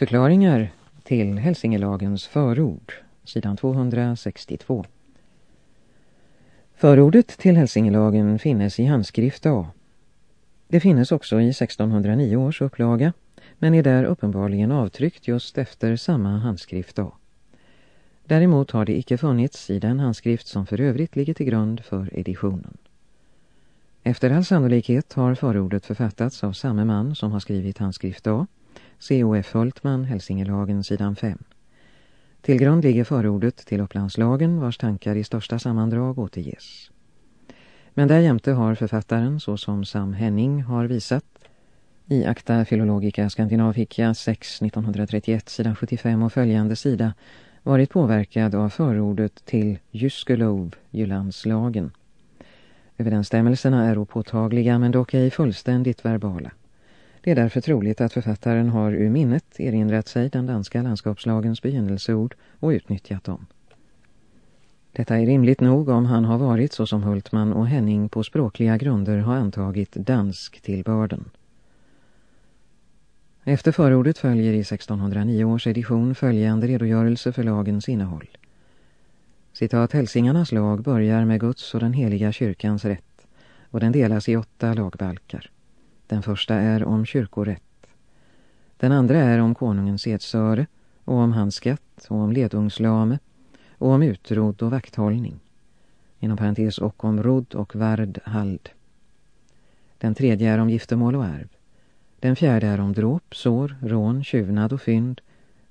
Förklaringar till Hälsingelagens förord, sidan 262. Förordet till Hälsingelagen finnes i handskrift A. Det finnes också i 1609 års upplaga, men är där uppenbarligen avtryckt just efter samma handskrift A. Däremot har det icke funnits i den handskrift som för övrigt ligger till grund för editionen. Efter all sannolikhet har förordet författats av samma man som har skrivit handskrift A, C.O.F. Hultman, Hälsingelagen, sidan 5. Till grund ligger förordet till Upplandslagen vars tankar i största sammandrag återges. Men därjämte har författaren, såsom Sam Henning har visat, i Acta Philologica Scandinavica 6 1931 sidan 75 och följande sida varit påverkad av förordet till Jyskelov, Jyllandslagen. Överensstämmelserna är opåtagliga men dock ej fullständigt verbala. Det är därför troligt att författaren har ur minnet erinrat sig den danska landskapslagens begynnelseord och utnyttjat dem. Detta är rimligt nog om han har varit så som Hultman och Henning på språkliga grunder har antagit dansk till börden. Efter förordet följer i 1609 års edition följande redogörelse för lagens innehåll. Citat Hälsingarnas lag börjar med Guds och den heliga kyrkans rätt och den delas i åtta lagbalkar. Den första är om kyrkorätt. Den andra är om konungens edsöre och om hans skatt och om ledungslame och om utrodd och vakthållning. Inom parentes och om rodd och värd hald. Den tredje är om giftermål och arv. Den fjärde är om dråp, sår, rån, tjuvnad och fynd.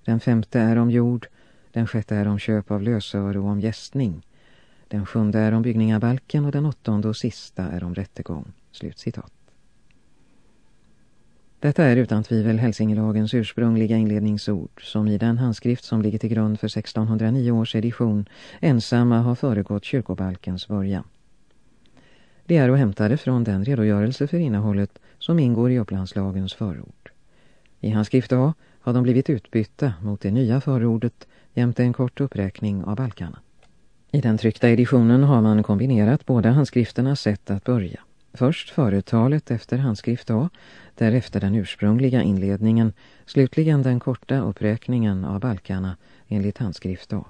Den femte är om jord. Den sjätte är om köp av lösöre och om gästning. Den sjunde är om byggningabalken och den åttonde och sista är om rättegång. Slutcitat. Detta är utan tvivel Hälsingelagens ursprungliga inledningsord som i den handskrift som ligger till grund för 1609 års edition ensamma har föregått kyrkobalkens början. Det är att hämtade från den redogörelse för innehållet som ingår i Upplandslagens förord. I handskrift A har de blivit utbytta mot det nya förordet jämte en kort uppräkning av balkarna. I den tryckta editionen har man kombinerat båda handskrifternas sätt att börja. Först företalet efter handskrift A, därefter den ursprungliga inledningen, slutligen den korta uppräkningen av balkarna enligt handskrift A.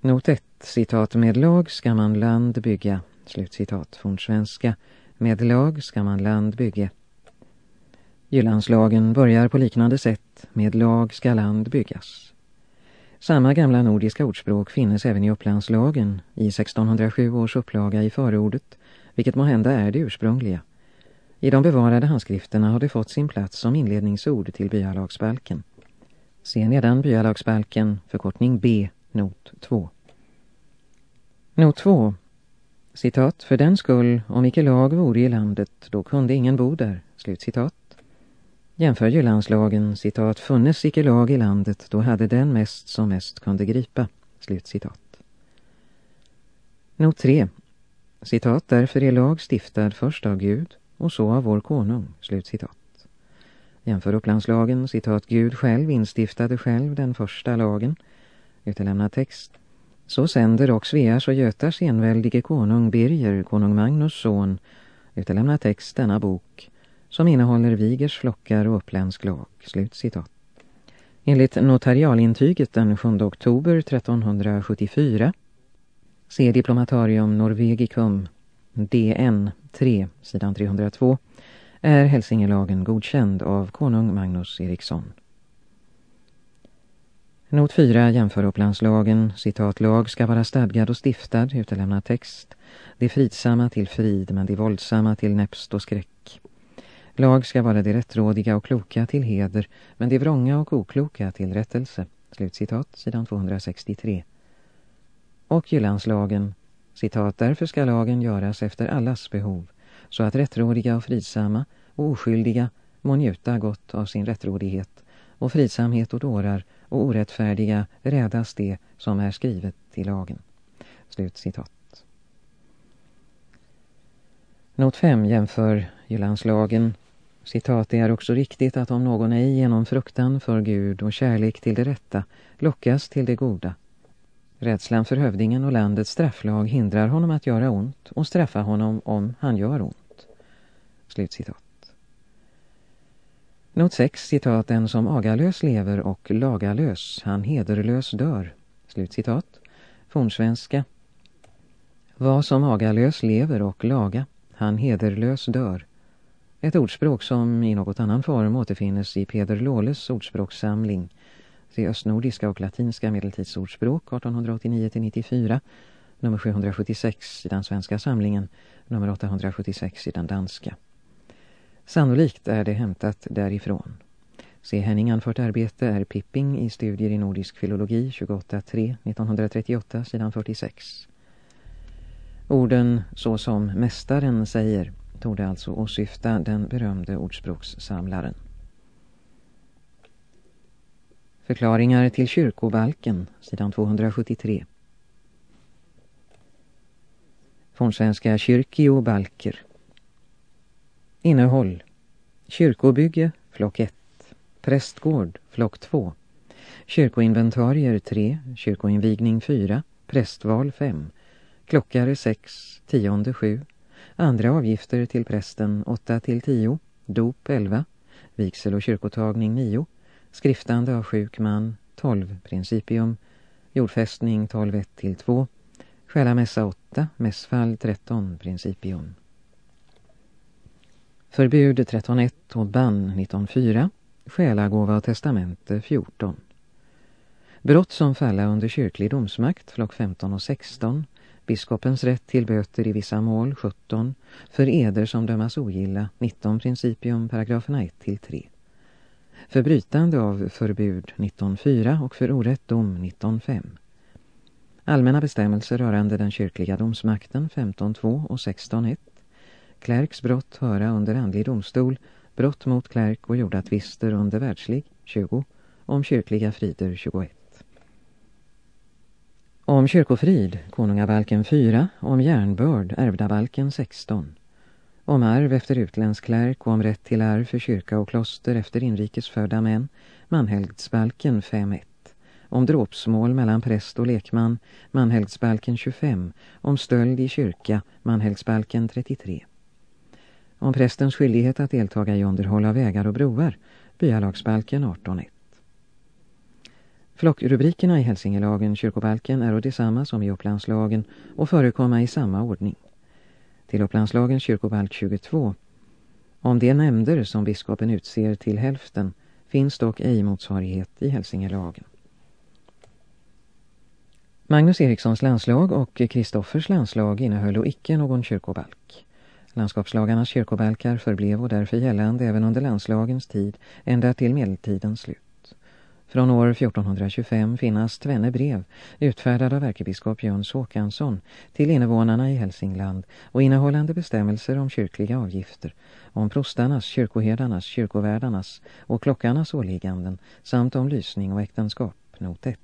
Not 1, citat med lag ska man land bygga, slutcitat från svenska. Med lag ska man land bygga. Jyllandslagen börjar på liknande sätt, med lag ska land byggas. Samma gamla nordiska ordspråk finnes även i Upplandslagen i 1607 års upplaga i förordet, vilket må hända är det ursprungliga. I de bevarade handskrifterna har det fått sin plats som inledningsord till byalagsbalken. Se nedan byalagsbalken, förkortning B, not 2. Not 2. Citat, för den skull, om icke lag vore i landet, då kunde ingen bo där. Slutcitat. Jämför Jyllandslagen, citat, funnes icke lag i landet, då hade den mest som mest kunde gripa. Slutcitat. Not 3. Citat, därför är lag stiftad först av Gud och så av vår konung. Slutcitat. Jämför Upplandslagen, citat, Gud själv instiftade själv den första lagen. Utelämnad text. Så sänder och Sveas och Götars enväldige konung Birger, konung Magnus son, utelämnad text denna bok som innehåller Vigers flockar och uppländsk lag. Slut citat. Enligt notarialintyget den 7 oktober 1374 se Diplomatarium Norvegicum DN 3, sidan 302, är Hälsingelagen godkänd av konung Magnus Eriksson. Not 4 jämför Upplandslagen, citat lag ska vara stadgad och stiftad, utelämnad text. Det fridsamma till frid, men det våldsamma till näpst och skräck. Lag ska vara det rättrådiga och kloka till heder, men det vrånga och okloka till rättelse. Slutcitat, sidan 263. Och Jyllandslagen, citat, därför ska lagen göras efter allas behov, så att rättrådiga och fridsamma och oskyldiga må njuta gott av sin rättrådighet, och fridsamhet och dårar och orättfärdiga rädas det som är skrivet i lagen. Slutcitat. Not 5 jämför Jyllandslagen Citat, det är också riktigt att om någon ej genom fruktan för Gud och kärlek till det rätta lockas till det goda. Rädslan för hövdingen och landets strafflag hindrar honom att göra ont och straffa honom om han gör ont. Slutcitat. Not 6, citat, den som agalös lever och lagalös, han hederlös dör. Slutcitat. Fornsvenska. Vad som agalös lever och laga, han hederlös dör. Ett ordspråk som i något annan form återfinnes i Peder Låles ordspråkssamling Se östnordiska och latinska medeltidsordspråk 1889-94, nummer 776 i den svenska samlingen, nummer 876 i den danska. Sannolikt är det hämtat därifrån. Se Henning anfört arbete är Pipping i studier i nordisk filologi 28.3 1938 sidan 46. Orden så som mästaren säger torde alltså åsyfta den berömde ordspråkssamlaren. Förklaringar till kyrkobalken, sidan 273. Fornsvenska kyrkiobalker. Innehåll. Kyrkobygge, flock 1. Prästgård, flock 2. Kyrkoinventarier 3, kyrkoinvigning 4, prästval 5, klockare 6, tionde 7, andra avgifter till prästen 8 till 10, dop 11, vigsel och kyrkotagning 9, skriftande av sjuk man 12, principium, jordfästning 12 1 till 2, själamässa 8, mässfall 13, principium. Förbud 13.1 och bann 19.4, själagåva och testamente 14. Brott som falla under kyrklig domsmakt, flock 15 och 16, biskopens rätt till böter i vissa mål 17, för eder som dömas ogilla 19 principium paragraferna 1 till 3. För brytande av förbud 19.4 och för orätt dom 19.5. Allmänna bestämmelser rörande den kyrkliga domsmakten 15.2 och 16.1. Klärks brott höra under andlig domstol, brott mot klärk och gjorda tvister under världslig 20, om kyrkliga frider 21. Om kyrkofrid, konungabalken 4, om järnbörd, ärvdabalken 16. Om arv efter utländsk klärk och om rätt till arv för kyrka och kloster efter inrikesfödda män, manhelgdsbalken 5.1. Om dråpsmål mellan präst och lekman, manhelgdsbalken 25. Om stöld i kyrka, manhelgdsbalken 33 om prästens skyldighet att deltaga i underhåll av vägar och broar, byalagsbalken 18.1. Flockrubrikerna i Hälsingelagen, kyrkobalken, är detsamma som i Upplandslagen och förekomma i samma ordning. Till Upplandslagens kyrkobalk 22. Om de nämnder som biskopen utser till hälften finns dock ej motsvarighet i Hälsingelagen. Magnus Erikssons landslag och Kristoffers landslag innehöll icke någon kyrkobalk. Landskapslagarnas kyrkobalkar förblev och därför gällande även under landslagens tid ända till medeltidens slut. Från år 1425 finnas tvenne brev utfärdade av ärkebiskop Jöns Håkansson till invånarna i Hälsingland och innehållande bestämmelser om kyrkliga avgifter, om prostarnas, kyrkoherdarnas, kyrkovärdarnas och klockarnas åligganden samt om lysning och äktenskap, not 1.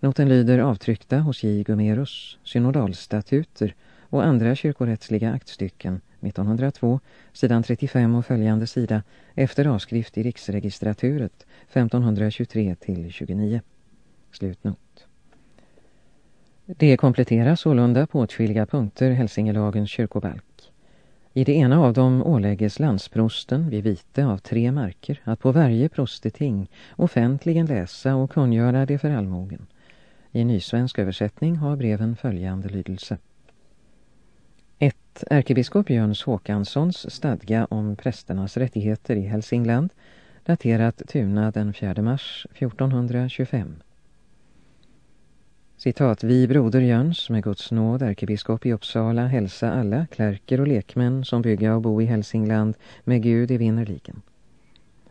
Noten lyder avtryckta hos J. Gumerus, synodalstatuter och andra kyrkorättsliga aktstycken 1902, sidan 35 och följande sida efter avskrift i riksregistraturet 1523-29. Slutnot. Det kompletteras sålunda på åtskilliga punkter Hälsingelagens kyrkobalk. I det ena av dem ålägges landsprosten vid vite av tre marker att på varje prosteting offentligen läsa och kungöra det för allmogen. I nysvensk översättning har breven följande lydelse. Ärkebiskop Jöns Håkanssons stadga om prästernas rättigheter i Hälsingland, daterat Tuna den 4 mars 1425. Citat, vi broder Jöns med Guds nåd, ärkebiskop i Uppsala, hälsa alla klärker och lekmän som bygga och bo i Hälsingland med Gud i vinnerligen.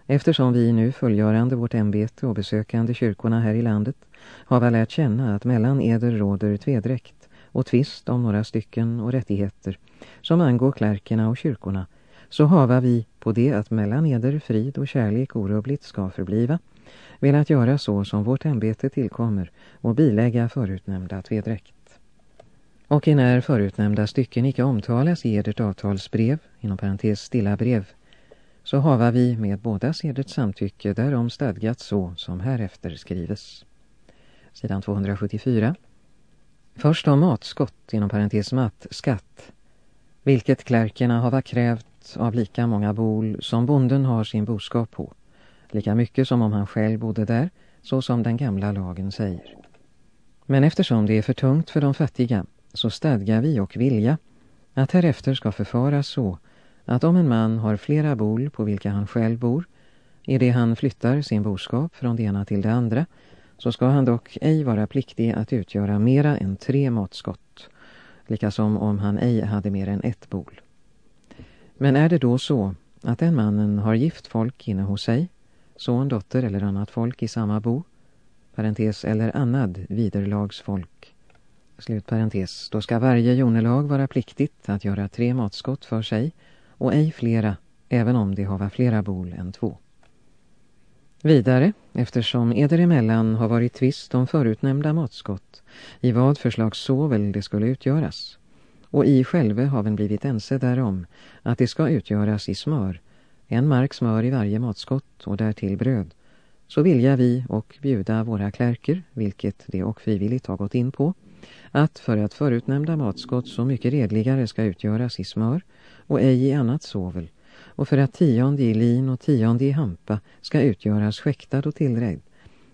Eftersom vi nu fullgörande vårt ämbete och besökande kyrkorna här i landet har lärt känna att mellan eder råder tvedräkt och tvist om några stycken och rättigheter som angår klärkerna och kyrkorna så hava vi på det att mellan eder frid och kärlek orubbligt ska förbliva velat göra så som vårt ämbete tillkommer och bilägga förutnämnda tvedräkt. Och när förutnämnda stycken icke omtalas i edert avtalsbrev, inom parentes stilla brev, så hava vi med båda sedert samtycke därom stadgat så som härefter skrives. Sidan 274. Först om matskott, inom parentes matt, skatt, vilket klärkerna hava krävt av lika många bol som bonden har sin boskap på, lika mycket som om han själv bodde där, så som den gamla lagen säger. Men eftersom det är för tungt för de fattiga så stadgar vi och vilja att härefter ska förfaras så att om en man har flera bol på vilka han själv bor, i det han flyttar sin boskap från det ena till det andra, så ska han dock ej vara pliktig att utgöra mera än tre matskott, likasom om han ej hade mer än ett bol. Men är det då så att den mannen har gift folk inne hos sig, son, dotter eller annat folk i samma bo, parentes eller annat viderlagsfolk, slut parentes, då ska varje jonelag vara pliktigt att göra tre matskott för sig och ej flera, även om det hava flera bol än två. Vidare, eftersom eder emellan har varit tvist om förutnämnda matskott, i vad förslag såväl det skulle utgöras, och i själve haven blivit ense därom att det ska utgöras i smör, en mark smör i varje matskott och därtill bröd, så vilja vi och bjuda våra klärker, vilket det och frivilligt har gått in på, att för att förutnämnda matskott så mycket redligare ska utgöras i smör och ej i annat sovel, och för att tionde i lin och tionde i hampa ska utgöras skäktad och tillrägd,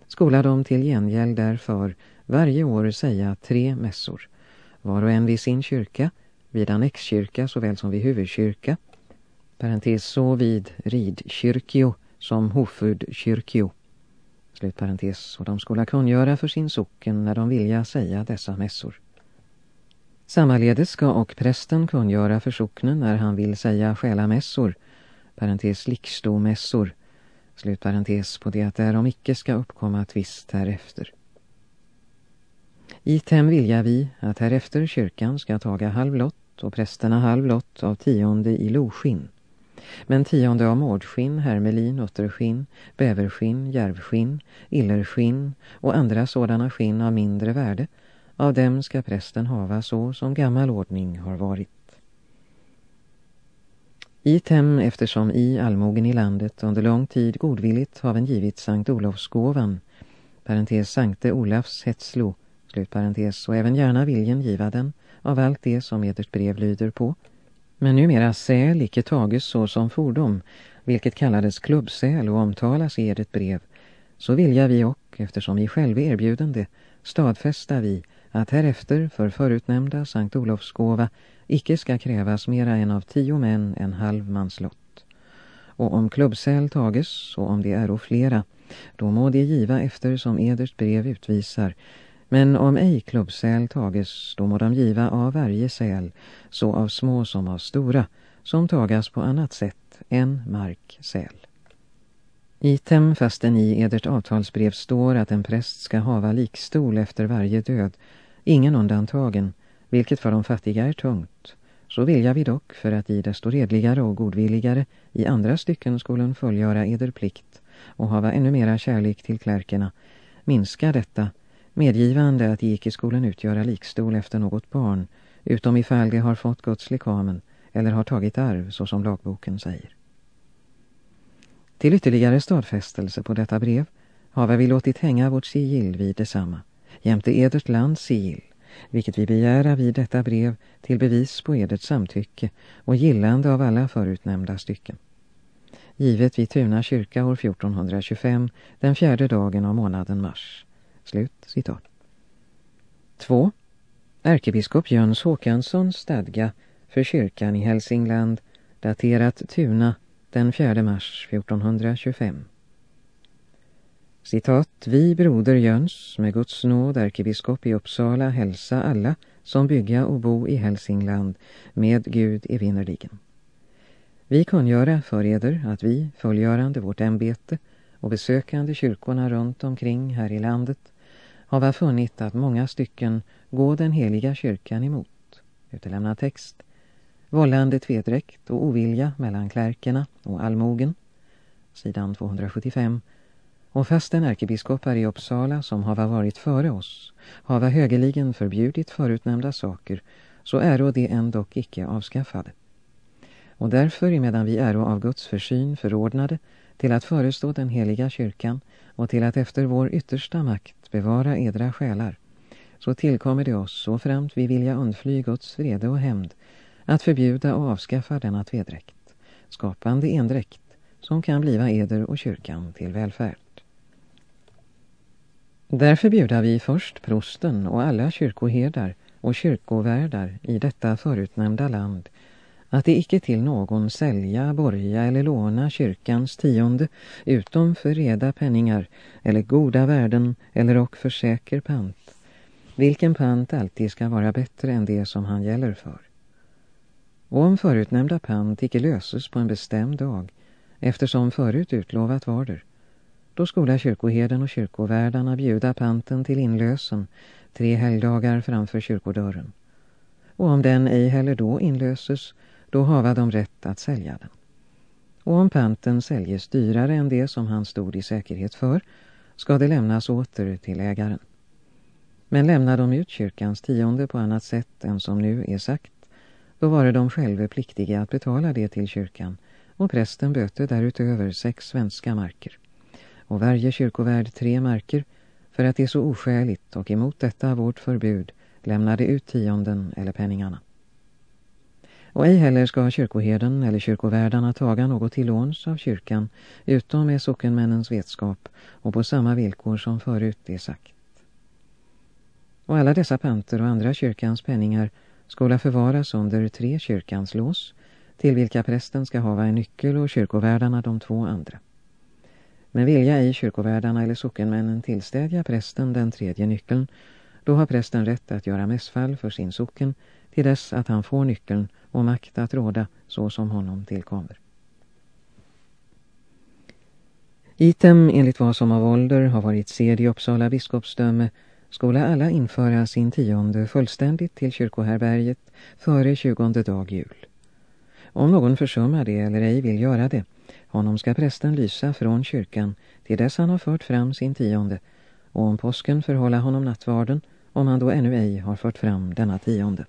skola de till gengäld därför varje år säga tre mässor, var och en vid sin kyrka, vid annexkyrka såväl som vid huvudkyrka, parentes så vid ridkyrkio som hofudkyrkio, slut parentes, och de skola kungöra för sin socken när de vilja säga dessa mässor. Sammaledes ska och prästen kungöra för socknen när han vill säga själamässor, parentes lickstomässor, slut parentes på det att därom icke ska uppkomma tvist härefter. I tem vilja vi att härefter kyrkan ska taga halvlott och prästerna halvlott av tionde i loskinn. Men tionde av mårdskinn, hermelin, utterskinn, bäverskinn, järvskinn, illerskinn och andra sådana skinn av mindre värde, av dem ska prästen hava så som gammal ordning har varit. I tem eftersom i allmogen i landet under lång tid godvilligt haven givit Sankt Olofsgåvan, parentes Sankte Olafs hetslo, slutparentes, och även gärna viljen giva den av allt det som edert brev lyder på, men numera säl icke tages så som fordom, vilket kallades klubbsäl och omtalas i edert brev, så vilja vi och, eftersom vi själva erbjudande, stadfästa vi att härefter för förutnämnda Sankt Olofs gåva icke ska krävas mera än av tio män en halv manslott. Och om klubbsäl tages, och om det är och flera, då må det giva efter som edert brev utvisar, men om ej klubbsäl tages, då må de giva av varje säl, så av små som av stora, som tagas på annat sätt än marksäl. Item fastän i edert avtalsbrev står att en präst ska hava likstol efter varje död, ingen undantagen, vilket för de fattiga är tungt, så vill jag vi dock för att i desto redligare och godvilligare i andra stycken skolen fullgöra eder plikt och hava ännu mera kärlek till klärkerna, minska detta medgivande att icke skolan utgöra likstol efter något barn, utom ifall de har fått Guds lekamen eller har tagit arv, så som lagboken säger. Till ytterligare stadfästelse på detta brev har vi låtit hänga vårt sigill vid detsamma, jämte edert lands sigill, vilket vi begära vid detta brev till bevis på edert samtycke och gillande av alla förutnämnda stycken. Givet vid Tuna kyrka år 1425, den fjärde dagen av månaden mars. Slut citat. 2. Ärkebiskop Jöns Håkanssons stadga för kyrkan i Hälsingland daterat Tuna den 4 mars 1425. Citat, vi broder Jöns med Guds nåd ärkebiskop i Uppsala hälsa alla som bygga och bo i Hälsingland med Gud evinnerligen. Vi kungöra för eder att vi, fullgörande vårt ämbete och besökande kyrkorna runt omkring här i landet har funnit att många stycken går den heliga kyrkan emot. Utelämnad text. Vållande tvedräkt och ovilja mellan klärkerna och allmogen. Sidan 275. Och fastän ärkebiskopar i Uppsala som har varit före oss hava högeligen förbjudit förutnämnda saker så är det ändock icke avskaffade. Och därför medan vi är av Guds försyn förordnade till att förestå den heliga kyrkan och till att efter vår yttersta makt bevara edra själar, så tillkommer det oss så framt vi vilja undfly Guds vrede och hämnd att förbjuda och avskaffa denna tvedräkt skapande endräkt som kan bliva eder och kyrkan till välfärd. Därför bjuder vi först prosten och alla kyrkoherdar och kyrkovärdar i detta förutnämnda land att det icke till någon sälja, borga eller låna kyrkans tionde utom för reda penningar eller goda värden eller och för säker pant, vilken pant alltid ska vara bättre än det som han gäller för. Och om förutnämnda pant icke löses på en bestämd dag, eftersom förut utlovat varder då skola kyrkoherden och kyrkovärdarna bjuda panten till inlösen tre helgdagar framför kyrkodörren. Och om den ej heller då inlöses, då hava de rätt att sälja den. Och om panten säljes dyrare än det som han stod i säkerhet för, ska det lämnas åter till ägaren. Men lämnar de ut kyrkans tionde på annat sätt än som nu är sagt, då var de själva pliktiga att betala det till kyrkan och prästen böter därutöver sex svenska marker och varje kyrkovärd tre marker för att det är så oskäligt och emot detta vårt förbud lämnade ut tionden eller penningarna. Och ej heller ska kyrkoherden eller kyrkovärdarna taga något till låns av kyrkan utom med sockenmännens vetskap och på samma villkor som förut är sagt. Och alla dessa panter och andra kyrkans penningar skola förvaras under tre kyrkans lås till vilka prästen ska hava en nyckel och kyrkovärdarna de två andra. Men vilja ej kyrkovärdarna eller sockenmännen tillstädja prästen den tredje nyckeln, då har prästen rätt att göra mässfall för sin socken till dess att han får nyckeln och makt att råda så som honom tillkommer. Item enligt vad som av ålder har varit sed i Uppsala biskopsdöme skola alla införa sin tionde fullständigt till kyrkoherberget före tjugonde dag jul. Om någon försummar det eller ej vill göra det honom ska prästen lysa från kyrkan till dess han har fört fram sin tionde och om påsken förhålla honom nattvarden om han då ännu ej har fört fram denna tionde.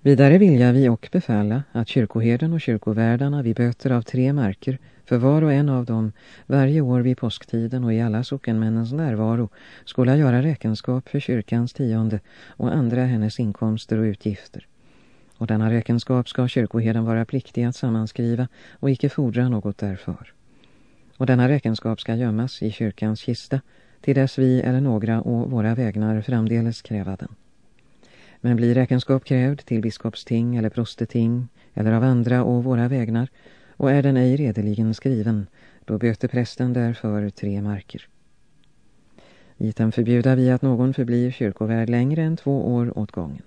Vidare vill jag vi och befalla att kyrkoherden och kyrkovärdarna vid böter av tre marker för var och en av dem varje år vid påsktiden och i alla sockenmännens närvaro skulle göra räkenskap för kyrkans tionde och andra hennes inkomster och utgifter och denna räkenskap ska kyrkoherden vara pliktig att sammanskriva och icke fordra något därför. Och denna räkenskap ska gömmas i kyrkans kista till dess vi eller några och våra vägnar framdeles kräva den. Men blir räkenskap krävd till biskopsting eller prosteting eller av andra och våra vägnar och är den ej redeligen skriven, då böter prästen därför tre marker. Item förbjuda vi att någon förblir kyrkovärd längre än två år åt gången.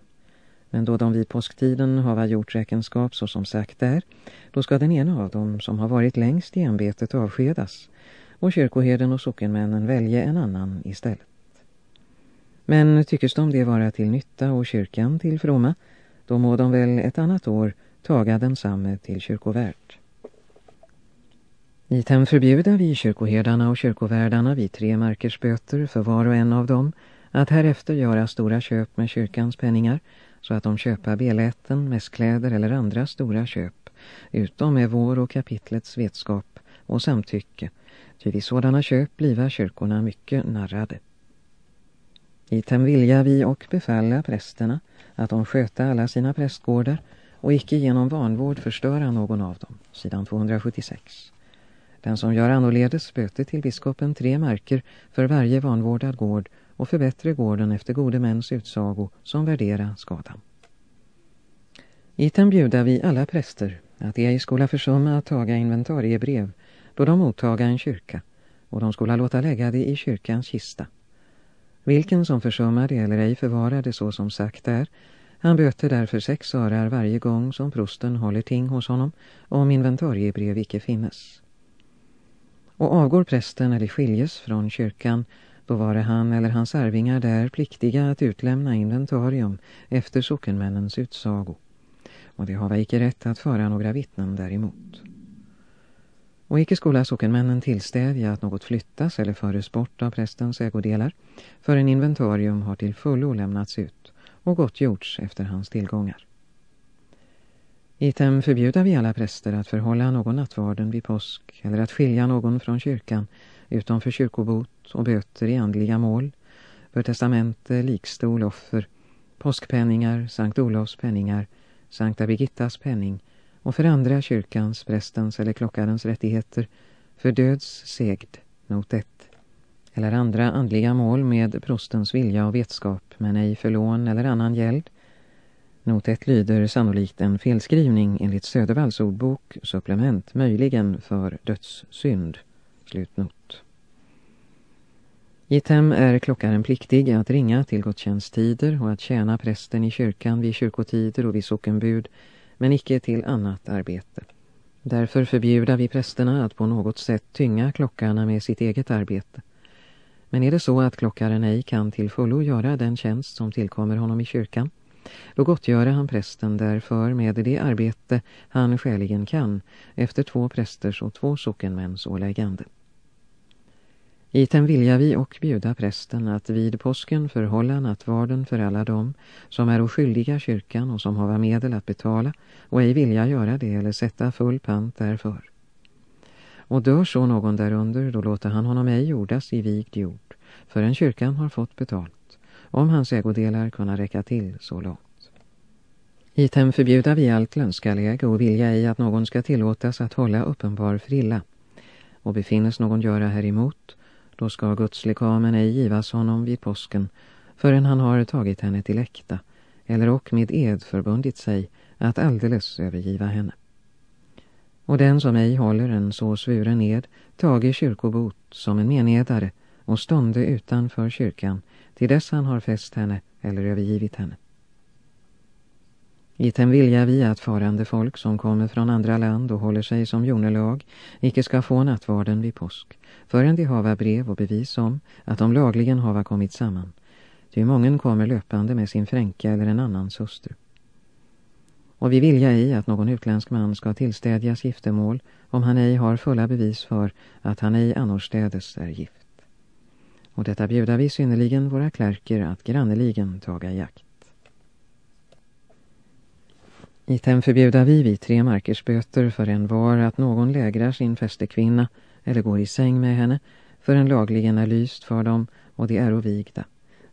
Men då de vid påsktiden har gjort räkenskap så som sagt är, då ska den ena av dem som har varit längst i ämbetet avskedas och kyrkoherden och sockenmännen välja en annan istället. Men tyckes de det vara till nytta och kyrkan till fromma, då må de väl ett annat år taga densamme till kyrkovärd. Item förbjuda vi kyrkoherdarna och kyrkovärdarna vid tre markers böter för var och en av dem att härefter göra stora köp med kyrkans penningar så att de köpa beläten, mässkläder eller andra stora köp, utom med vår och kapitlets vetskap och samtycke, ty vid sådana köp bliva kyrkorna mycket narrade. Item vilja vi och befalla prästerna att de sköta alla sina prästgårdar och icke genom vanvård förstöra någon av dem, sidan 276. Den som gör annorledes böter till biskopen tre marker för varje vanvårdad gård och förbättre gården efter gode mäns utsago som värdera skadan. Iten bjuda vi alla präster att de ej skola försumma att taga inventariebrev då de mottaga en kyrka och de skola låta lägga det i kyrkans kista. Vilken som försummar det eller ej förvarar det så som sagt är, han böter därför sex örar varje gång som prosten håller ting hos honom om inventariebrev icke finnes. Och avgår prästen eller skiljes från kyrkan då var det han eller hans arvingar där pliktiga att utlämna inventarium efter sockenmännens utsago. Och det har icke rätt att föra några vittnen däremot. Och icke skola sockenmännen tillstädja att något flyttas eller föres bort av prästens ägodelar för en inventarium har till fullo lämnats ut och gottgjorts efter hans tillgångar. Item förbjuder vi alla präster att förhålla någon nattvarden vid påsk eller att skilja någon från kyrkan utom för kyrkobot och böter i andliga mål, för testamente, likstol, offer, påskpenningar, Sankt Olofs penningar, Sankta Birgittas penning och för andra kyrkans, prästens eller klockarens rättigheter för döds segd, not 1, eller andra andliga mål med prostens vilja och vetskap men ej för lån eller annan gäld. Not 1 lyder sannolikt en felskrivning enligt Södervalls ordbok, supplement möjligen för dödssynd. Slutnot. I tem är klockaren pliktig att ringa till gudstjänsttider och att tjäna prästen i kyrkan vid kyrkotider och vid sockenbud, men icke till annat arbete. Därför förbjuder vi prästerna att på något sätt tynga klockarna med sitt eget arbete. Men är det så att klockaren ej kan till fullo göra den tjänst som tillkommer honom i kyrkan, då gottgöra han prästen därför med det arbete han skäligen kan efter två prästers och två sockenmäns åläggande. Iten vilja vi och bjuda prästen att vid påsken förhålla nattvarden för alla dem som är oskyldiga kyrkan och som har medel att betala och ej vilja göra det eller sätta full pant därför. Och dör så någon därunder, då låter han honom ej jordas i vigd jord, förrän kyrkan har fått betalt, om hans ägodelar kunna räcka till så långt. Hitem förbjuda vi allt lönskalläge och vilja i att någon ska tillåtas att hålla uppenbar frilla. Och befinnes någon göra häremot, då ska gudslekamen ej givas honom vid påsken förrän han har tagit henne till äkta eller och med ed förbundit sig att alldeles övergiva henne. Och den som ej håller en så svuren ed tager kyrkobot som en menedare och stånde utanför kyrkan till dess han har fäst henne eller övergivit henne. I den vilja vi att farande folk som kommer från andra land och håller sig som jonelag icke ska få nattvarden vid påsk, förrän de hava brev och bevis om att de lagligen hava kommit samman. Ty mången kommer löpande med sin fränka eller en annans hustru. Och vi vilja i att någon utländsk man ska tillstädjas giftermål om han ej har fulla bevis för att han ej annorstädes är gift. Och detta bjuder vi synnerligen våra klärker att granneligen taga jakt. I tem förbjuda vi vid tre markers böter för en var att någon lägrar sin fästekvinna eller går i säng med henne för en lagligen är lyst för dem och de är ovigda.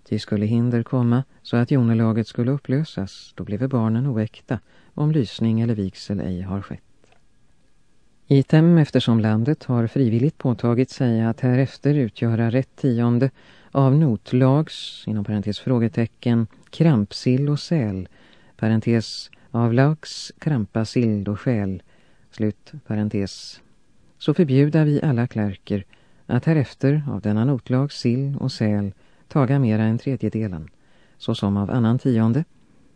Ty skulle hinder komma så att jonelaget skulle upplösas, då blev barnen oäkta om lysning eller vigsel ej har skett. Item, eftersom landet har frivilligt påtagit sig att härefter utgöra rätt tionde av notlags, inom parentes frågetecken, krampsill och säl, parentes av lax, krampasill och skäl, slut parentes, så förbjuda vi alla klärker att härefter av denna notlag sill och säl taga mera än tredjedelen, såsom av annan tionde,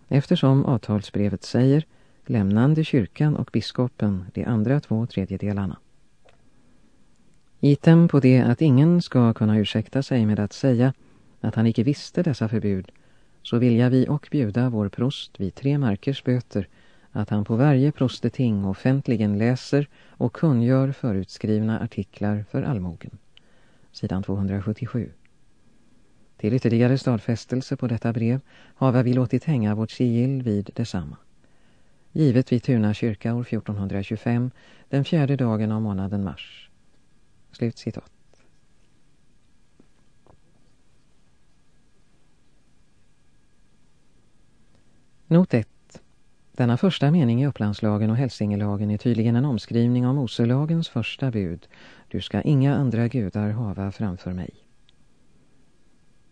eftersom avtalsbrevet säger lämnande kyrkan och biskopen de andra två tredjedelarna. Item på det att ingen ska kunna ursäkta sig med att säga att han icke visste dessa förbud så vilja vi och bjuda vår prost vid tre markers böter att han på varje prosteting offentligen läser och kungör förutskrivna artiklar för allmogen. Sidan 277. Till ytterligare stadfästelse på detta brev har vi låtit hänga vårt sigill vid detsamma. Givet vid Tuna kyrka år 1425, den fjärde dagen av månaden mars. Slutcitat. Not 1. Denna första mening i Upplandslagen och Hälsingelagen är tydligen en omskrivning av Moselagens första bud. Du ska inga andra gudar hava framför mig.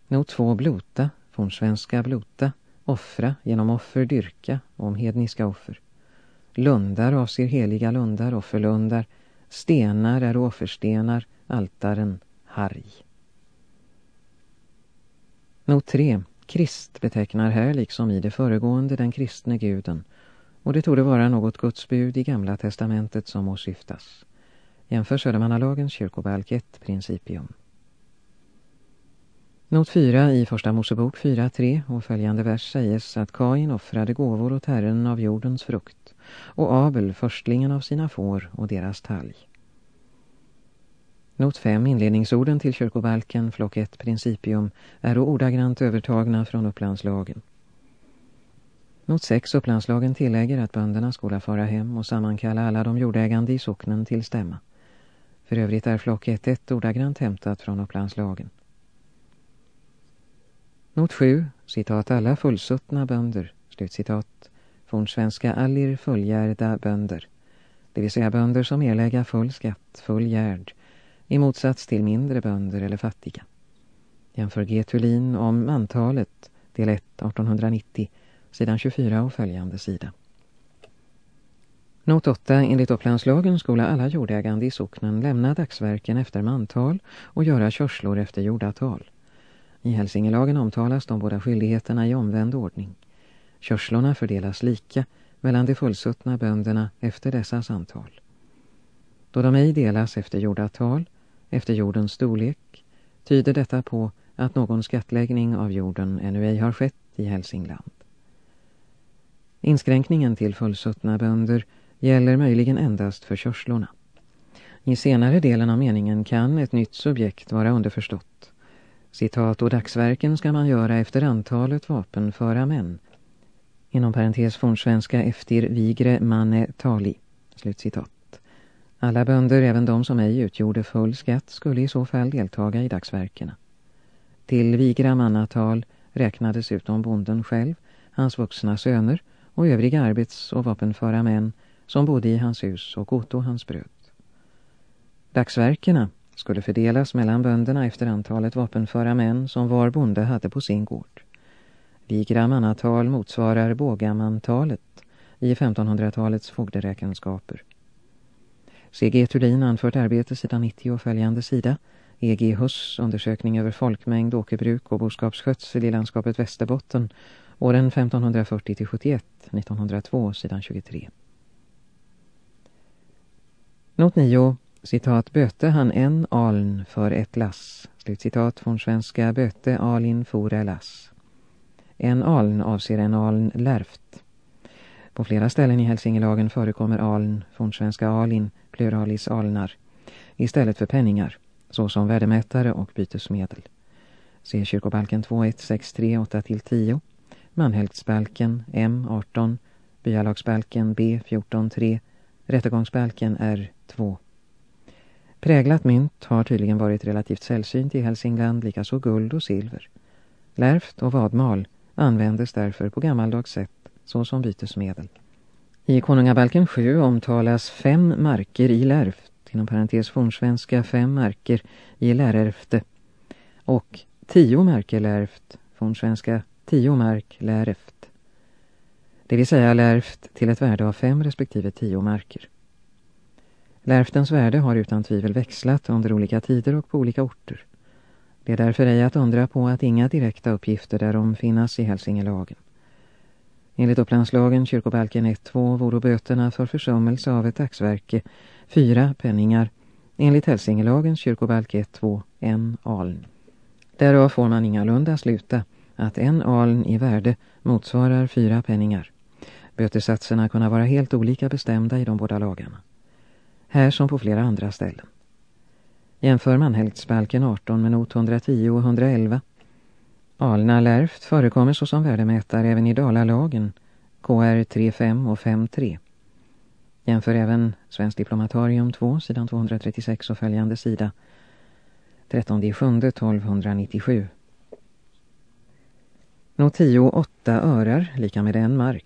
Not 2. Blota, fornsvenska blota, offra, genom offer dyrka, om hedniska offer. Lundar avser heliga lundar, offerlundar. Stenar är offerstenar, altaren, harg. Not 3. Krist betecknar här liksom i det föregående den kristne guden och det torde vara något gudsbud i gamla testamentet som åsyftas. Jämför Södermannalagens kyrkobalk 1 principium. Not 4 i första Mosebok 4.3 och följande vers sägs att Kain offrade gåvor åt Herren av jordens frukt och Abel förstlingen av sina får och deras talg. Not 5, inledningsorden till kyrkobalken, flock 1, principium, är ordagrant övertagna från upplandslagen. Not 6, upplandslagen tillägger att bönderna skola fara hem och sammankalla alla de jordägande i socknen till stämma. För övrigt är flock 1, 1 ordagrant hämtat från upplandslagen. Not 7, citat alla fullsuttna bönder, slutcitat, från svenska allir fullgärda bönder, det vill säga bönder som erlägga full skatt, full gärd, i motsats till mindre bönder eller fattiga. Jämför G. Thulin om antalet, del 1, 1890, sidan 24 och följande sida. Not 8. Enligt upplandslagen skulle alla jordägande i socknen lämna dagsverken efter mantal och göra körslor efter jordatal. I Hälsingelagen omtalas de båda skyldigheterna i omvänd ordning. Körslorna fördelas lika mellan de fullsuttna bönderna efter dessas antal. Då de ej delas efter jordatal, efter jordens storlek, tyder detta på att någon skattläggning av jorden ännu ej har skett i Hälsingland. Inskränkningen till fullsuttna bönder gäller möjligen endast för körslorna. I senare delen av meningen kan ett nytt subjekt vara underförstått. Citat och dagsverken ska man göra efter antalet vapenföra män. Inom parentes fornsvenska efter vigre manne tali. Slutcitat. Alla bönder, även de som ej utgjorde full skatt, skulle i så fall deltaga i dagsverkena. Till vigra mannatal räknades utom bonden själv, hans vuxna söner och övriga arbets- och vapenföra män som bodde i hans hus och åt hans bröd. Dagsverkena skulle fördelas mellan bönderna efter antalet vapenföra män som var bonde hade på sin gård. Vigra mannatal motsvarar bågamantalet i 1500-talets fogderäkenskaper. C.G. Thulin anfört arbete sidan 90 och följande sida. E.G. Huss undersökning över folkmängd, åkerbruk och boskapsskötsel i landskapet Västerbotten åren 1540-71, 1902, sidan 23. Not 9. Citat böte han en aln för ett lass. Slutcitat från svenska böte alin fore lass. En aln avser en aln lärft. På flera ställen i Hälsingelagen förekommer aln från svenska alin, pluralis alnar, istället för penningar, såsom värdemätare och bytesmedel. Se kyrkobalken 2163 8-10, manhältsbalken M18, byalagsbalken B143, rättegångsbalken R2. Präglat mynt har tydligen varit relativt sällsynt i Hälsingland, likaså guld och silver. Lärft och vadmal användes därför på gammaldags sätt såsom bytesmedel. I konungabalken 7 omtalas fem marker i lärft, inom parentes fornsvenska fem marker i lärärfte, och tio marker lärft, fornsvenska tio mark lärft. Det vill säga lärft till ett värde av fem respektive tio marker. Lärftens värde har utan tvivel växlat under olika tider och på olika orter. Det är därför ej att undra på att inga direkta uppgifter därom finnas i Hälsingelagen. Enligt upplandslagen kyrkobalken 1-2 vore böterna för försummelse av ett dagsverke fyra penningar. Enligt Hälsingelagens kyrkobalk 1-2 en aln. Därav får man ingalunda sluta att en aln i värde motsvarar fyra penningar. Bötesatserna kunna vara helt olika bestämda i de båda lagarna. Här som på flera andra ställen. Jämför man hältsbalken 18 med not 110 och 111 Alna lärft förekommer såsom värdemätare även i Dalalagen, KR 35 och 53. Jämför även Svensk diplomatarium 2, sidan 236 och följande sida, 13 7 1297. Not 10 8 örar, lika med en mark.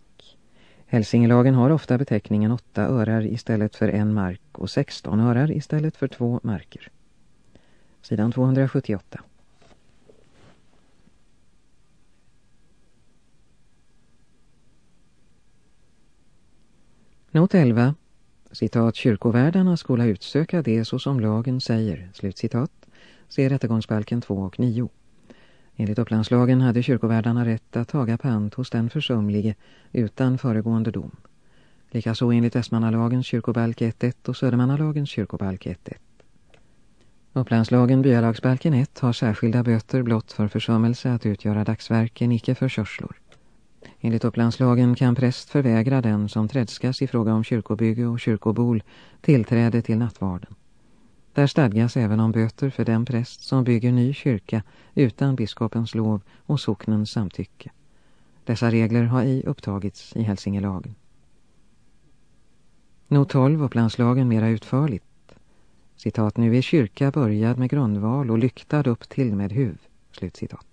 Hälsingelagen har ofta beteckningen 8 örar istället för en mark och 16 örar istället för två marker. Sidan 278. Not 11. Citat, kyrkovärdarna skola utsöka det så som lagen säger. Slutcitat. Se rättegångsbalken 2 och 9. Enligt upplandslagen hade kyrkovärdarna rätt att taga pant hos den försumlige utan föregående dom. Likaså enligt Västmanalagens kyrkobalk 1.1 och Södermanalagens kyrkobalk 1.1. Upplandslagen byalagsbalken 1 har särskilda böter blott för försummelse att utgöra dagsverken, icke för körslor. Enligt upplandslagen kan präst förvägra den som trädskas i fråga om kyrkobygge och kyrkobol tillträde till nattvarden. Där stadgas även om böter för den präst som bygger ny kyrka utan biskopens lov och socknens samtycke. Dessa regler har ej upptagits i Hälsingelagen. Not 12 upplandslagen mera utförligt. Citat, nu är kyrka börjad med grundval och lyktad upp till med huv. Slutcitat.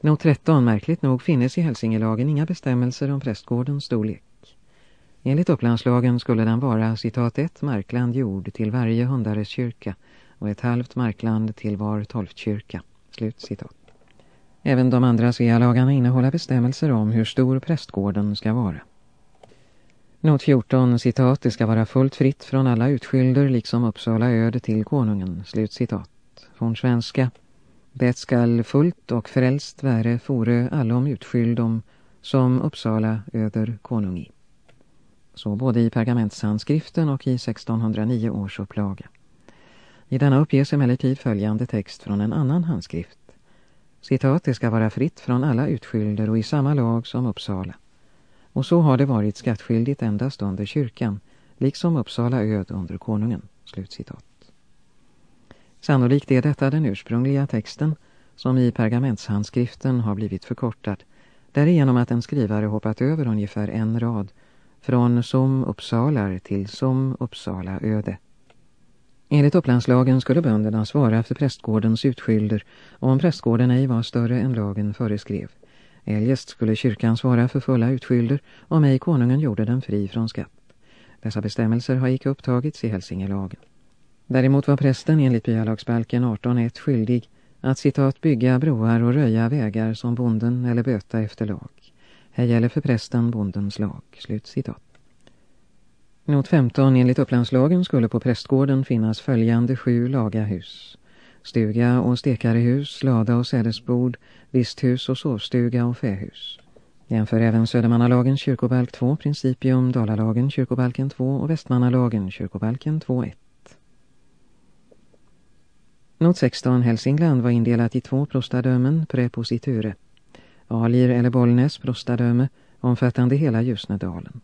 Not 13 märkligt nog finnes i Hälsingelagen inga bestämmelser om prästgårdens storlek. Enligt upplandslagen skulle den vara citat ett markland jord till varje hundares kyrka och ett halvt markland till var tolftkyrka. Slut citat. Även de andra Svealagarna innehåller bestämmelser om hur stor prästgården ska vara. Not 14, citat, det ska vara fullt fritt från alla utskylder liksom Uppsala öde till konungen, slut citat. Från svenska, det skall fullt och frälst vare fore allom utskyldom som Uppsala öder konungi. Så både i pergamentshandskriften och i 1609 års upplaga. I denna uppges emellertid följande text från en annan handskrift. Citat, det ska vara fritt från alla utskylder och i samma lag som Uppsala. Och så har det varit skattskyldigt endast under kyrkan, liksom Uppsala öd under konungen. Slutcitat. Sannolikt är detta den ursprungliga texten som i pergamentshandskriften har blivit förkortad, därigenom att en skrivare hoppat över ungefär en rad från som Uppsalar till som Uppsala öde. Enligt upplandslagen skulle bönderna svara för prästgårdens utskylder om prästgården ej var större än lagen föreskrev. Eljest skulle kyrkan svara för fulla utskylder om ej konungen gjorde den fri från skatt. Dessa bestämmelser har icke upptagits i Hälsingelagen. Däremot var prästen enligt byalagsbalken 18.1 skyldig att citat bygga broar och röja vägar som bonden eller böta efter lag. Här gäller för prästen bondens lag. Slutcitat. Not 15 enligt upplandslagen skulle på prästgården finnas följande sju laga hus. Stuga och stekarehus, lada och sädesbord, visthus och sovstuga och fähus. Jämför även Södermannalagen kyrkobalk 2, Principium, Dalalagen kyrkobalken 2 och Västmannalagen kyrkobalken 2.1. Not 16 Hälsingland var indelat i två prostadömen, prepositure. Alir eller Bollnäs prostadöme, omfattande hela Ljusnedalen.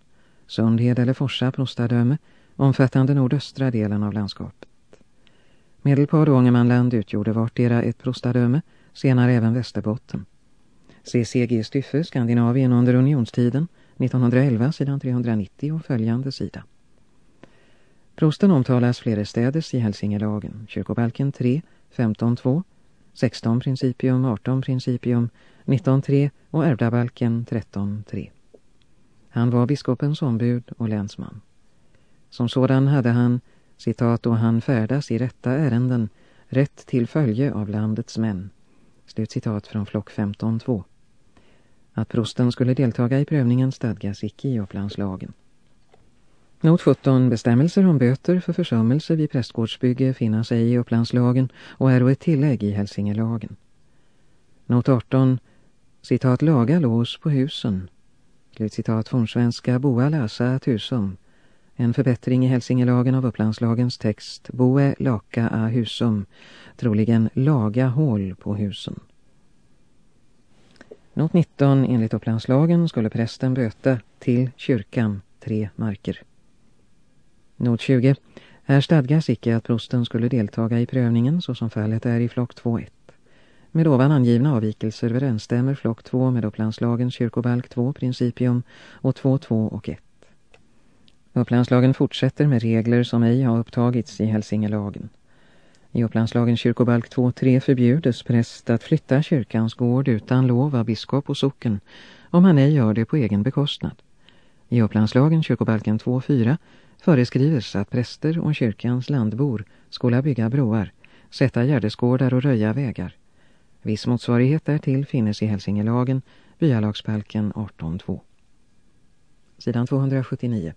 Sundhed eller Forsa prostadöme, omfattande nordöstra delen av landskapet. Medelpad och Ångermanland utgjorde vartdera ett prostadöme, senare även Västerbotten. CCG Styffe, Skandinavien under unionstiden, 1911 sidan 390 och följande sida. Prosten omtalas flerestädes i Hälsingelagen, kyrkobalken 3, 15.2, 16 principium, 18 principium, 19.3 och ärvdabalken 13.3. Han var biskopens ombud och länsman. Som sådan hade han, citat, och han färdas i rätta ärenden, rätt till följe av landets män. Slut citat från flock 15.2. Att prosten skulle deltaga i prövningen stadgas icke i upplandslagen. Not 17 bestämmelser om böter för försummelse vid prästgårdsbygge finnas ej i upplandslagen och är ett tillägg i Hälsingelagen. Not 18 citat laga lås på husen. Slutcitat från svenska boa läsa husum. En förbättring i Hälsingelagen av upplandslagens text boe laka a husum. Troligen laga hål på husen. Not 19 enligt upplandslagen skulle prästen böta till kyrkan tre marker. Not 20. Här stadgas icke att prosten skulle deltaga i prövningen så som fallet är i flock 2.1. Med ovan angivna avvikelser överensstämmer flock 2 med Upplandslagens kyrkobalk 2 principium och 2, 2 och 1. Upplandslagen fortsätter med regler som ej har upptagits i Hälsingelagen. I Upplandslagens kyrkobalk 2.3 förbjudes präst att flytta kyrkans gård utan lov av biskop och socken om han ej gör det på egen bekostnad. I Upplandslagen kyrkobalken 2.4 föreskrivs att präster och kyrkans landbor skulle bygga broar, sätta gärdesgårdar och röja vägar. Viss motsvarighet därtill finnes i Hälsingelagen, byalagsbalken 18.2. Sidan 279.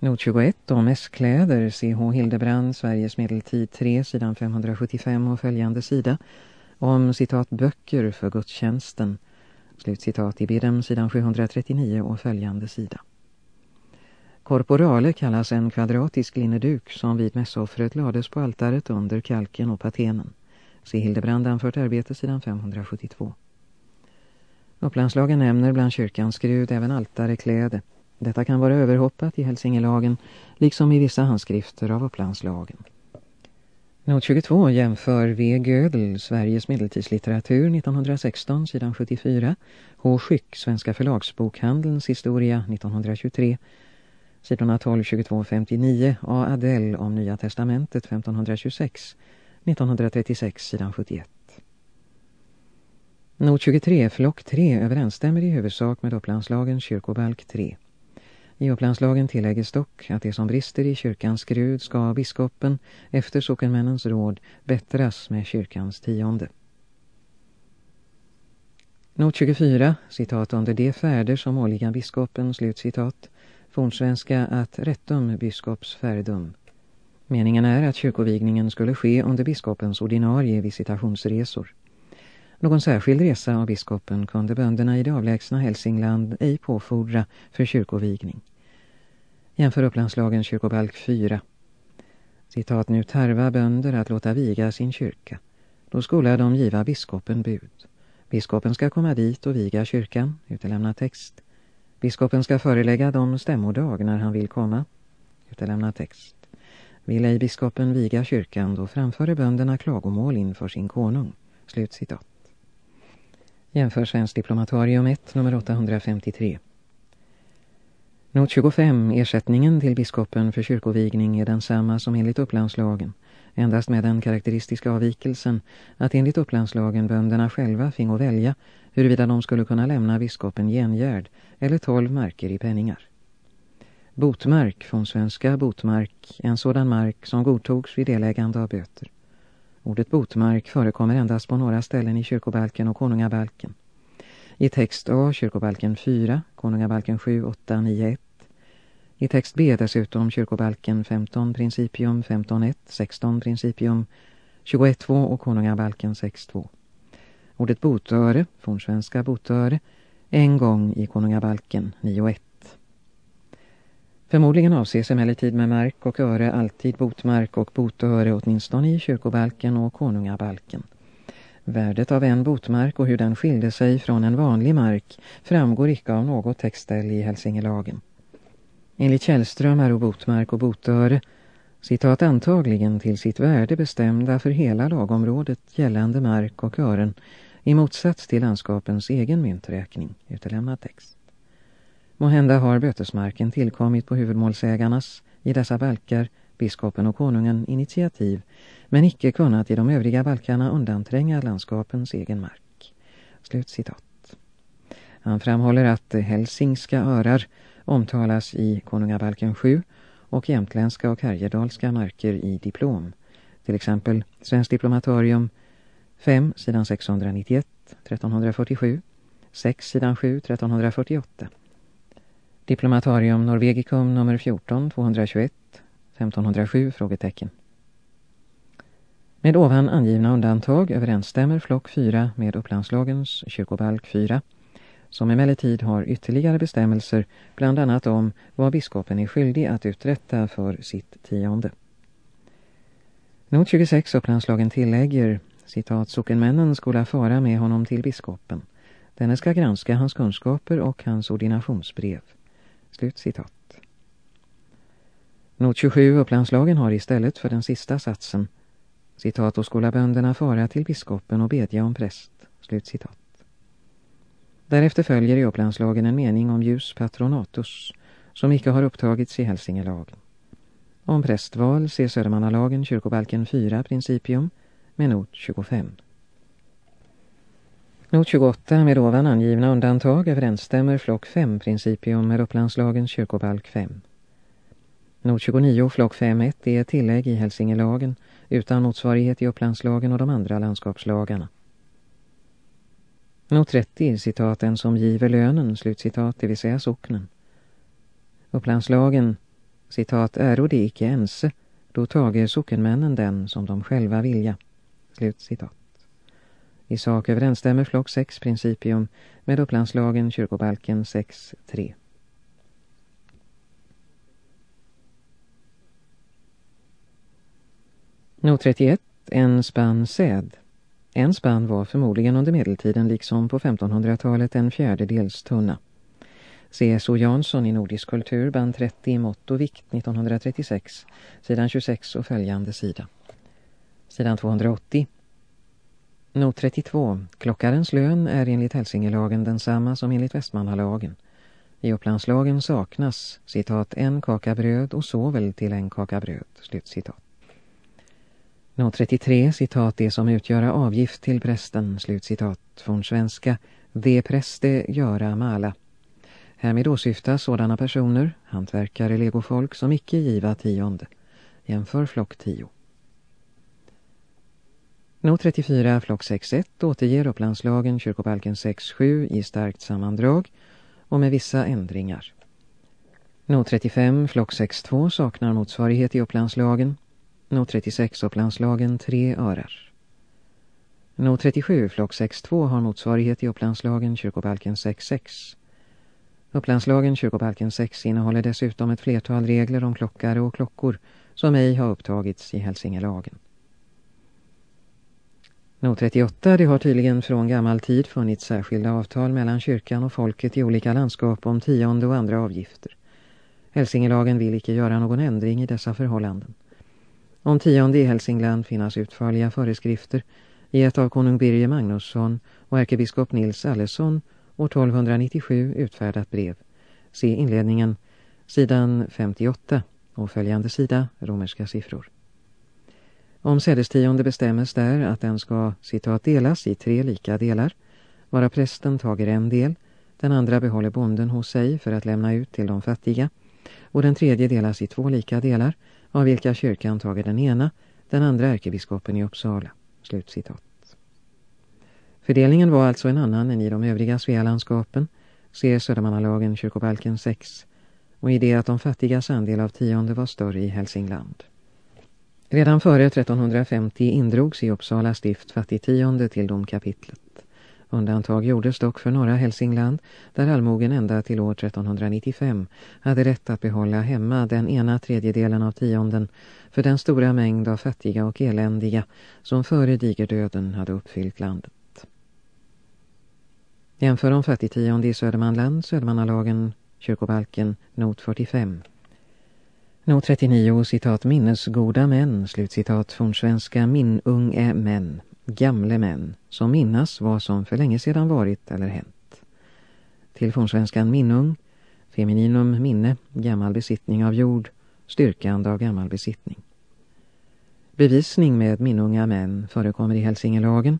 Not 21 om S-kläder, C.H. Hildebrand, Sveriges medeltid 3, sidan 575 och följande sida. Om citat böcker för gudstjänsten, slutcitat i Bidem, sidan 739 och följande sida. Korporale kallas en kvadratisk linneduk som vid mässoffret lades på altaret under kalken och patenen. Se Hildebrand anfört arbete sidan 572. Upplandslagen nämner bland kyrkans skrud även altare kläde. Detta kan vara överhoppat i Hälsingelagen liksom i vissa handskrifter av Upplandslagen. Not 22 jämför V. Gödel, Sveriges medeltidslitteratur 1916, sidan 74. H. Skyck, Svenska förlagsbokhandelns historia 1923 sidorna 12, 22, 59 A. Adell om Nya Testamentet 1526, 1936, sidan 71. Not 23, flock 3 överensstämmer i huvudsak med Upplandslagen kyrkobalk 3. I Upplandslagen tillägges dock att det som brister i kyrkans grud ska biskopen efter sockenmännens råd bättras med kyrkans tionde. Not 24, citat under de färder som åliga biskopen, slutcitat, fornsvenska att rättum biskops färdum. Meningen är att kyrkovigningen skulle ske under biskopens ordinarie visitationsresor. Någon särskild resa av biskopen kunde bönderna i det avlägsna Hälsingland ej påfordra för kyrkovigning. Jämför Upplandslagen kyrkobalk 4. Citat nu tarva bönder att låta viga sin kyrka. Då skulle de giva biskopen bud. Biskopen ska komma dit och viga kyrkan, utelämna text. Biskopen ska förelägga dem stämmodag när han vill komma, utelämna text. Vill ej biskopen viga kyrkan, då framföre bönderna klagomål inför sin konung. Slut citat. Jämför Svensk diplomatarium 1, nummer 853. Not 25, ersättningen till biskopen för kyrkovigning är densamma som enligt upplandslagen, endast med den karaktäristiska avvikelsen att enligt upplandslagen bönderna själva fingo välja huruvida de skulle kunna lämna biskopen gengärd eller tolv marker i penningar. Botmark från svenska botmark, en sådan mark som godtogs vid delägande av böter. Ordet botmark förekommer endast på några ställen i kyrkobalken och konungabalken. I text A, kyrkobalken 4, konungabalken 7, 8, 9, 1. I text B dessutom kyrkobalken 15, principium 15.1, 16, principium 21.2 och konungabalken 6.2. Ordet botöre, fornsvenska botöre, en gång i konungabalken 9.1. Förmodligen avses emellertid med mark och öre alltid botmark och botöre åtminstone i kyrkobalken och konungabalken. Värdet av en botmark och hur den skilde sig från en vanlig mark framgår icke av något textställ i Hälsingelagen. Enligt Källström är botmark och botöre citat antagligen till sitt värde bestämda för hela lagområdet gällande mark och ören i motsats till landskapens egen mynträkning, utelämnad text. Måhända har bötesmarken tillkommit på huvudmålsägarnas, i dessa balkar, biskopen och konungen, initiativ, men icke kunnat i de övriga balkarna undantränga landskapens egen mark. Slut citat. Han framhåller att hälsingska örar omtalas i konungabalken 7 och jämtländska och härjedalska marker i diplom. Till exempel Svensk diplomatarium 5 sidan 691 1347 6 sidan 7 1348 Diplomatarium Norvegicum nummer 14 221 1507 frågetecken Med ovan angivna undantag överensstämmer flock 4 med Upplandslagens kyrkobalk 4 som emellertid har ytterligare bestämmelser bland annat om vad biskopen är skyldig att uträtta för sitt tionde. Not 26 Upplandslagen tillägger citat, sockenmännen skulle fara med honom till biskopen. Denne ska granska hans kunskaper och hans ordinationsbrev. Slut citat. Not 27 Upplandslagen har istället för den sista satsen citat, och skola bönderna fara till biskopen och bedja om präst. Slut citat. Därefter följer i upplandslagen en mening om ljus patronatus som icke har upptagits i Hälsingelagen. Om prästval ser Södermannalagen kyrkobalken 4 principium med not 25. Not 28 med ovan angivna undantag överensstämmer flock 5 principium med Upplandslagens kyrkobalk 5. Not 29 flock 5.1 är ett tillägg i Hälsingelagen utan motsvarighet i Upplandslagen och de andra landskapslagarna. Not 30, citat, en som giver lönen, slutcitat, det vill säga socknen. Upplandslagen, citat, är och det icke ense, då tager sockenmännen den som de själva vilja. Slut citat. I sak överensstämmer flock 6 principium med Upplandslagen kyrkobalken 6.3. Not 31. En spann säd. En spann var förmodligen under medeltiden liksom på 1500-talet en fjärdedels tunna. C.S.O. Jansson i Nordisk kultur, band 30, mått och vikt 1936, sidan 26 och följande sida. Sidan 280. Not 32. Klockarens lön är enligt Hälsingelagen densamma som enligt Västmanhalagen. I Upplandslagen saknas, citat, en kaka bröd och sovel till en kaka bröd, slutcitat. Not 33, citat, det som utgör avgift till prästen, slutcitat, från svenska, de präste göra mala. Härmed åsyftas sådana personer, hantverkare, legofolk, som icke giva tionde. Jämför flock tio. Not 34, flock 6.1 återger Upplandslagen kyrkobalken 6.7 i starkt sammandrag och med vissa ändringar. Not 35, flock 6.2 saknar motsvarighet i Upplandslagen. Not 36, Upplandslagen 3 örar. Not 37, flock 6.2 har motsvarighet i Upplandslagen kyrkobalken 6.6. Upplandslagen kyrkobalken 6 innehåller dessutom ett flertal regler om klockare och klockor som ej har upptagits i Hälsingelagen. Not 38, det har tydligen från gammal tid funnits särskilda avtal mellan kyrkan och folket i olika landskap om tionde och andra avgifter. Hälsingelagen vill icke göra någon ändring i dessa förhållanden. Om tionde i Hälsingland finnas utförliga föreskrifter i ett av konung Birger Magnusson och ärkebiskop Nils Allesson år 1297 utfärdat brev. Se inledningen, sidan 58 och följande sida, romerska siffror. Om sädestionde bestämmes där att den ska citat delas i tre lika delar, vara prästen tager en del, den andra behåller bonden hos sig för att lämna ut till de fattiga och den tredje delas i två lika delar, av vilka kyrkan tager den ena, den andra ärkebiskopen i Uppsala. Slutcitat. Fördelningen var alltså en annan än i de övriga Svealandskapen, ser Södermannalagen kyrkobalken 6, och i det att de fattigas andel av tionde var större i Hälsingland. Redan före 1350 indrogs i Uppsala stift fattigtionde till domkapitlet. Undantag gjordes dock för norra Hälsingland, där allmogen ända till år 1395 hade rätt att behålla hemma den ena tredjedelen av tionden för den stora mängd av fattiga och eländiga som före digerdöden hade uppfyllt landet. Jämför om fattigtionde i Södermanland, Södermannalagen, kyrkobalken, not 45. Not 39, citat minnesgoda män, slutcitat från svenska minunge män, gamle män, som minnas vad som för länge sedan varit eller hänt. Till fornsvenskan minnung, femininum minne, gammal besittning av jord, styrkande av gammal besittning. Bevisning med minnunga män förekommer i Hälsingelagen,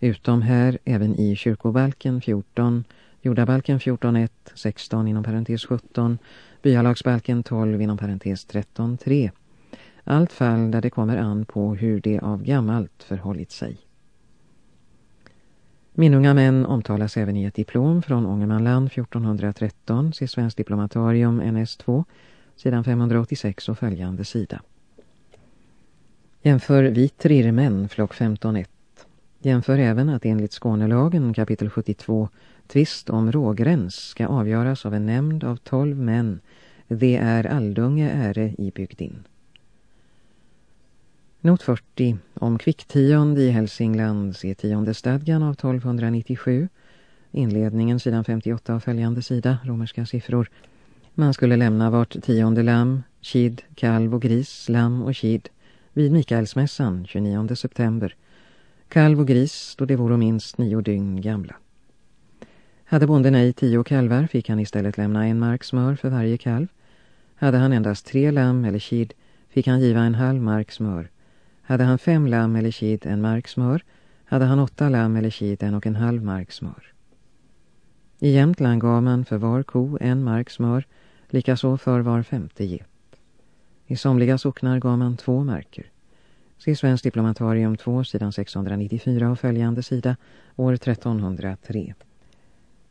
utom här även i kyrkobalken 14, jordabalken 14.1, 16 inom parentes 17, byalagsbalken 12 inom parentes 13.3. Allt fall där det kommer an på hur det av gammalt förhållit sig. Min unga män omtalas även i ett diplom från Ångermanland 1413, se Svensk diplomatarium NS2, sidan 586 och följande sida. Jämför vitrirmän, flock 15.1. Jämför även att enligt Skånelagen kapitel 72 tvist om rågräns ska avgöras av en nämnd av tolv män. Det är Aldunge äre i bygdin. Not 40. Om kvicktionde i Hälsingland se tionde stadgan av 1297. Inledningen sidan 58 av följande sida, romerska siffror. Man skulle lämna vart tionde lamm, kid, kalv och gris, lamm och kid vid Mikaelsmässan 29 september. Kalv och gris då det vore minst nio dygn gamla. Hade bonden ej tio kalvar fick han istället lämna en mark smör för varje kalv. Hade han endast tre lamm eller kid fick han giva en halv mark smör. Hade han fem lamm eller kid en mark smör hade han åtta lamm eller kid en och en halv mark smör. I Jämtland gav man för var ko en mark smör, likaså för var femte get. I somliga socknar gav man två marker. Se Svensk diplomatarium 2, sidan 694 och följande sida, år 1303.